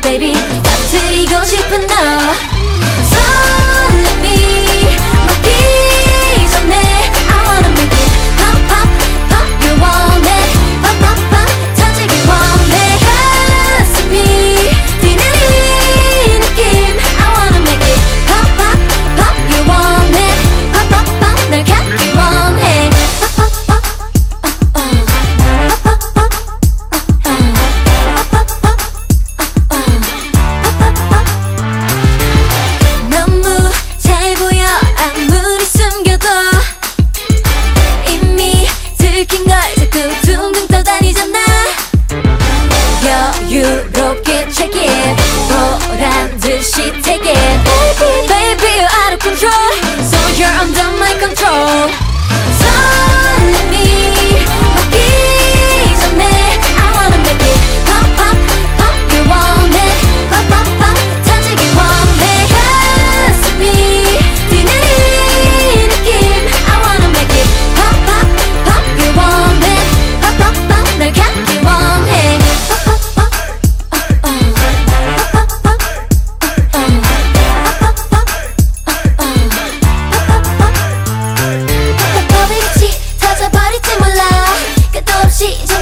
baby. Under my control 시작.